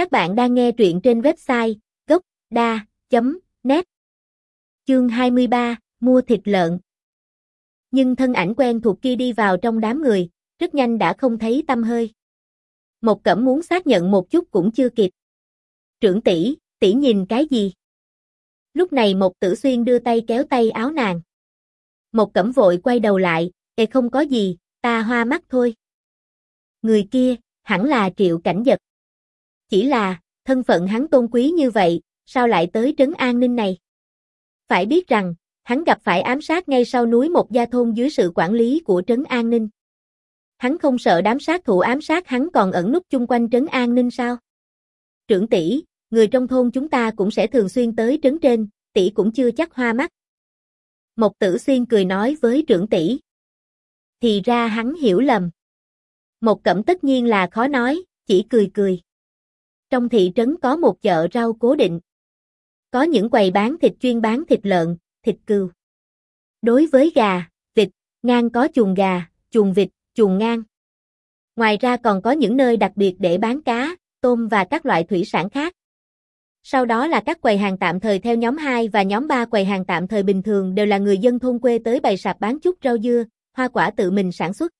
Các bạn đang nghe truyện trên website gốc.da.net Chương 23, mua thịt lợn Nhưng thân ảnh quen thuộc kia đi vào trong đám người, rất nhanh đã không thấy tâm hơi. Một cẩm muốn xác nhận một chút cũng chưa kịp. Trưởng tỷ, tỷ nhìn cái gì? Lúc này một tử xuyên đưa tay kéo tay áo nàng. Một cẩm vội quay đầu lại, Ê không có gì, ta hoa mắt thôi. Người kia, hẳn là triệu cảnh giật. Chỉ là, thân phận hắn tôn quý như vậy, sao lại tới trấn an ninh này? Phải biết rằng, hắn gặp phải ám sát ngay sau núi một gia thôn dưới sự quản lý của trấn an ninh. Hắn không sợ đám sát thủ ám sát hắn còn ẩn núp chung quanh trấn an ninh sao? Trưởng tỷ, người trong thôn chúng ta cũng sẽ thường xuyên tới trấn trên, tỷ cũng chưa chắc hoa mắt. Một tử xuyên cười nói với trưởng tỷ. Thì ra hắn hiểu lầm. Một cẩm tất nhiên là khó nói, chỉ cười cười. Trong thị trấn có một chợ rau cố định. Có những quầy bán thịt chuyên bán thịt lợn, thịt cừu. Đối với gà, vịt, ngang có chuồng gà, chuồng vịt, chuồng ngang. Ngoài ra còn có những nơi đặc biệt để bán cá, tôm và các loại thủy sản khác. Sau đó là các quầy hàng tạm thời theo nhóm 2 và nhóm 3 quầy hàng tạm thời bình thường đều là người dân thôn quê tới bày sạp bán chút rau dưa, hoa quả tự mình sản xuất.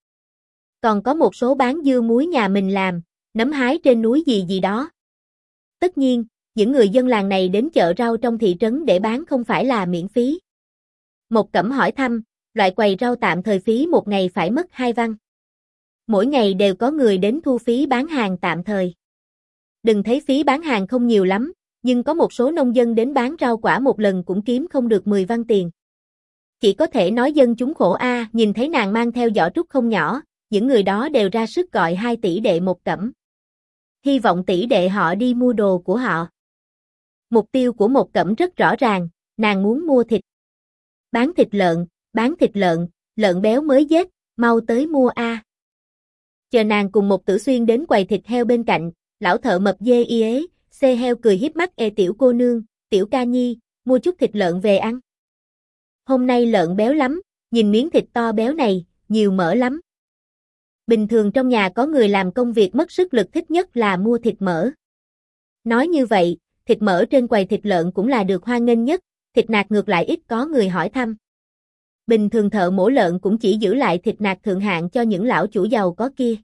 Còn có một số bán dưa muối nhà mình làm, nấm hái trên núi gì gì đó. Tất nhiên, những người dân làng này đến chợ rau trong thị trấn để bán không phải là miễn phí. Một cẩm hỏi thăm, loại quầy rau tạm thời phí một ngày phải mất hai văn. Mỗi ngày đều có người đến thu phí bán hàng tạm thời. Đừng thấy phí bán hàng không nhiều lắm, nhưng có một số nông dân đến bán rau quả một lần cũng kiếm không được 10 văn tiền. Chỉ có thể nói dân chúng khổ a, nhìn thấy nàng mang theo giỏ trúc không nhỏ, những người đó đều ra sức gọi 2 tỷ đệ một cẩm. Hy vọng tỷ đệ họ đi mua đồ của họ. Mục tiêu của một cẩm rất rõ ràng, nàng muốn mua thịt. Bán thịt lợn, bán thịt lợn, lợn béo mới giết, mau tới mua a. Chờ nàng cùng một tử xuyên đến quầy thịt heo bên cạnh, lão thợ mập dê y ế, xê heo cười hiếp mắt e tiểu cô nương, tiểu ca nhi, mua chút thịt lợn về ăn. Hôm nay lợn béo lắm, nhìn miếng thịt to béo này, nhiều mỡ lắm. Bình thường trong nhà có người làm công việc mất sức lực thích nhất là mua thịt mỡ. Nói như vậy, thịt mỡ trên quầy thịt lợn cũng là được hoan nghênh nhất, thịt nạc ngược lại ít có người hỏi thăm. Bình thường thợ mổ lợn cũng chỉ giữ lại thịt nạc thượng hạng cho những lão chủ giàu có kia.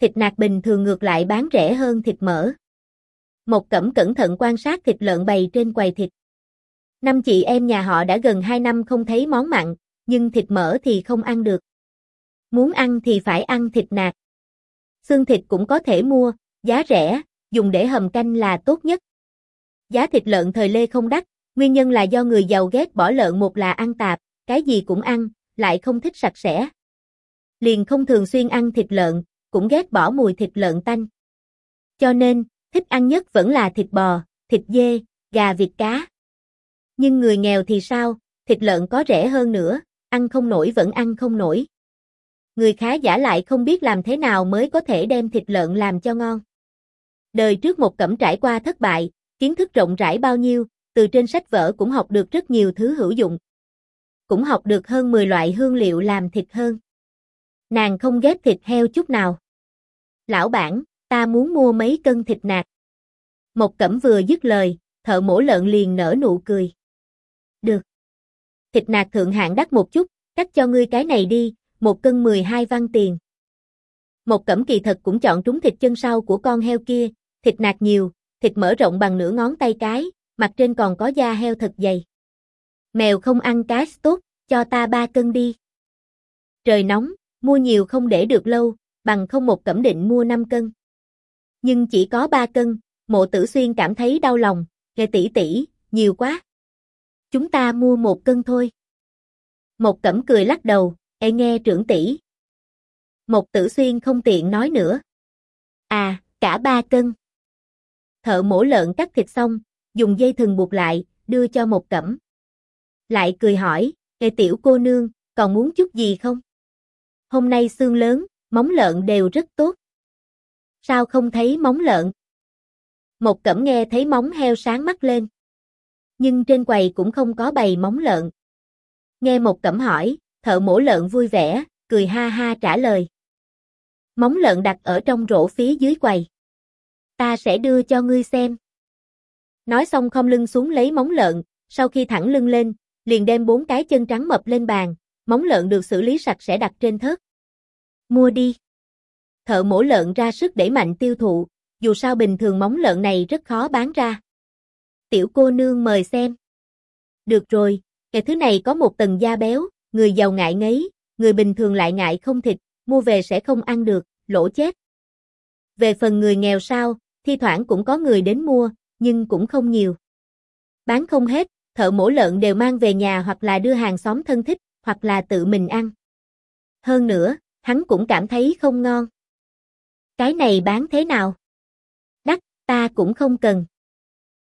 Thịt nạc bình thường ngược lại bán rẻ hơn thịt mỡ. Một cẩm cẩn thận quan sát thịt lợn bày trên quầy thịt. Năm chị em nhà họ đã gần 2 năm không thấy món mặn, nhưng thịt mỡ thì không ăn được. Muốn ăn thì phải ăn thịt nạc. Xương thịt cũng có thể mua, giá rẻ, dùng để hầm canh là tốt nhất. Giá thịt lợn thời Lê không đắt, nguyên nhân là do người giàu ghét bỏ lợn một là ăn tạp, cái gì cũng ăn, lại không thích sạch sẽ. Liền không thường xuyên ăn thịt lợn, cũng ghét bỏ mùi thịt lợn tanh. Cho nên, thích ăn nhất vẫn là thịt bò, thịt dê, gà vịt cá. Nhưng người nghèo thì sao, thịt lợn có rẻ hơn nữa, ăn không nổi vẫn ăn không nổi. Người khá giả lại không biết làm thế nào mới có thể đem thịt lợn làm cho ngon. Đời trước một cẩm trải qua thất bại, kiến thức rộng rãi bao nhiêu, từ trên sách vở cũng học được rất nhiều thứ hữu dụng. Cũng học được hơn 10 loại hương liệu làm thịt hơn. Nàng không ghét thịt heo chút nào. Lão bản, ta muốn mua mấy cân thịt nạc. Một cẩm vừa dứt lời, thợ mổ lợn liền nở nụ cười. Được. Thịt nạc thượng hạng đắt một chút, cắt cho ngươi cái này đi, một cân 12 văn tiền. Một cẩm kỳ thật cũng chọn trúng thịt chân sau của con heo kia, thịt nạc nhiều, thịt mở rộng bằng nửa ngón tay cái, mặt trên còn có da heo thật dày. Mèo không ăn cá tốt, cho ta ba cân đi. Trời nóng, mua nhiều không để được lâu, bằng không một cẩm định mua 5 cân. Nhưng chỉ có 3 cân, mộ tử xuyên cảm thấy đau lòng, ghê tỷ tỷ, nhiều quá. Chúng ta mua một cân thôi. Một cẩm cười lắc đầu, e nghe trưởng tỷ. Một tử xuyên không tiện nói nữa. À, cả ba cân. Thợ mổ lợn cắt thịt xong, dùng dây thừng buộc lại, đưa cho một cẩm. Lại cười hỏi, e tiểu cô nương, còn muốn chút gì không? Hôm nay xương lớn, móng lợn đều rất tốt. Sao không thấy móng lợn? Một cẩm nghe thấy móng heo sáng mắt lên. Nhưng trên quầy cũng không có bày móng lợn. Nghe một cẩm hỏi, thợ mổ lợn vui vẻ, cười ha ha trả lời. Móng lợn đặt ở trong rổ phía dưới quầy. Ta sẽ đưa cho ngươi xem. Nói xong không lưng xuống lấy móng lợn, sau khi thẳng lưng lên, liền đem bốn cái chân trắng mập lên bàn, móng lợn được xử lý sạch sẽ đặt trên thớt. Mua đi. Thợ mổ lợn ra sức đẩy mạnh tiêu thụ, dù sao bình thường móng lợn này rất khó bán ra. Tiểu cô nương mời xem. Được rồi, cái thứ này có một tầng da béo, người giàu ngại ngấy, người bình thường lại ngại không thịt, mua về sẽ không ăn được, lỗ chết. Về phần người nghèo sao, thi thoảng cũng có người đến mua, nhưng cũng không nhiều. Bán không hết, thợ mổ lợn đều mang về nhà hoặc là đưa hàng xóm thân thích, hoặc là tự mình ăn. Hơn nữa, hắn cũng cảm thấy không ngon. Cái này bán thế nào? Đắt, ta cũng không cần.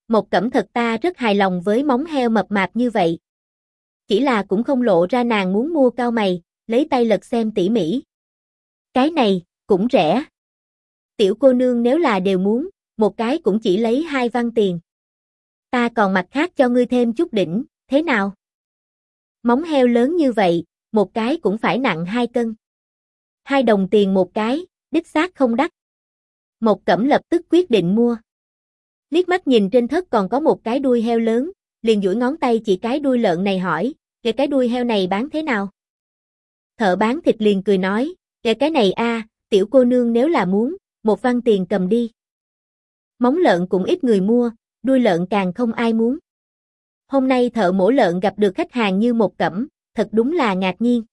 Một cẩm thật ta rất hài lòng với móng heo mập mạp như vậy. Chỉ là cũng không lộ ra nàng muốn mua cao mày, lấy tay lật xem tỉ mỉ. Cái này, cũng rẻ. Tiểu cô nương nếu là đều muốn, một cái cũng chỉ lấy hai văn tiền. Ta còn mặt khác cho ngươi thêm chút đỉnh, thế nào? Móng heo lớn như vậy, một cái cũng phải nặng hai cân. Hai đồng tiền một cái, đích xác không đắt. Một cẩm lập tức quyết định mua. Liếc mắt nhìn trên thất còn có một cái đuôi heo lớn, liền duỗi ngón tay chỉ cái đuôi lợn này hỏi, cái cái đuôi heo này bán thế nào? Thợ bán thịt liền cười nói, cái cái này a, tiểu cô nương nếu là muốn, một văn tiền cầm đi. Móng lợn cũng ít người mua, đuôi lợn càng không ai muốn. Hôm nay thợ mổ lợn gặp được khách hàng như một cẩm, thật đúng là ngạc nhiên.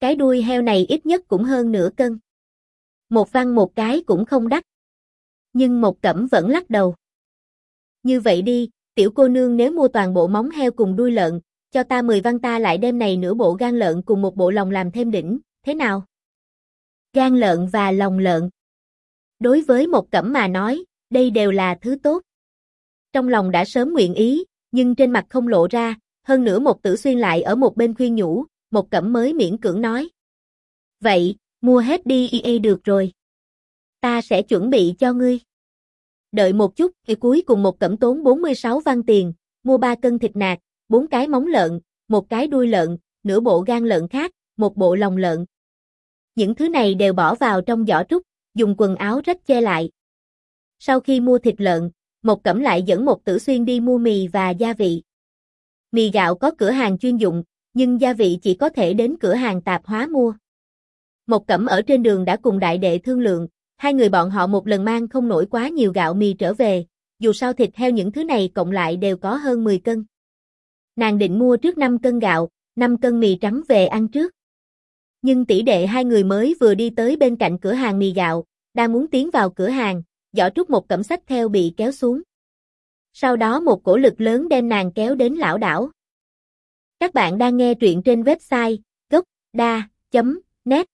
Cái đuôi heo này ít nhất cũng hơn nửa cân. Một văn một cái cũng không đắt. Nhưng một cẩm vẫn lắc đầu. Như vậy đi, tiểu cô nương nếu mua toàn bộ móng heo cùng đuôi lợn, cho ta 10 văn ta lại đem này nửa bộ gan lợn cùng một bộ lòng làm thêm đỉnh, thế nào? Gan lợn và lòng lợn. Đối với một cẩm mà nói, đây đều là thứ tốt. Trong lòng đã sớm nguyện ý, nhưng trên mặt không lộ ra, hơn nữa một tử xuyên lại ở một bên khuyên nhủ, một cẩm mới miễn cưỡng nói. Vậy, mua hết đi EA được rồi. Ta sẽ chuẩn bị cho ngươi. Đợi một chút, thì cuối cùng một cẩm tốn 46 văn tiền, mua 3 cân thịt nạc, bốn cái móng lợn, một cái đuôi lợn, nửa bộ gan lợn khác, một bộ lòng lợn. Những thứ này đều bỏ vào trong giỏ trúc, dùng quần áo rách che lại. Sau khi mua thịt lợn, một cẩm lại dẫn một tử xuyên đi mua mì và gia vị. Mì gạo có cửa hàng chuyên dụng, nhưng gia vị chỉ có thể đến cửa hàng tạp hóa mua. Một cẩm ở trên đường đã cùng đại đệ thương lượng, hai người bọn họ một lần mang không nổi quá nhiều gạo mì trở về, dù sao thịt heo những thứ này cộng lại đều có hơn 10 cân. Nàng định mua trước 5 cân gạo, 5 cân mì trắng về ăn trước. Nhưng tỷ đệ hai người mới vừa đi tới bên cạnh cửa hàng mì gạo, đang muốn tiến vào cửa hàng, giỏ trúc một cẩm sách theo bị kéo xuống. Sau đó một cổ lực lớn đem nàng kéo đến lão đảo. Các bạn đang nghe truyện trên website gocda.net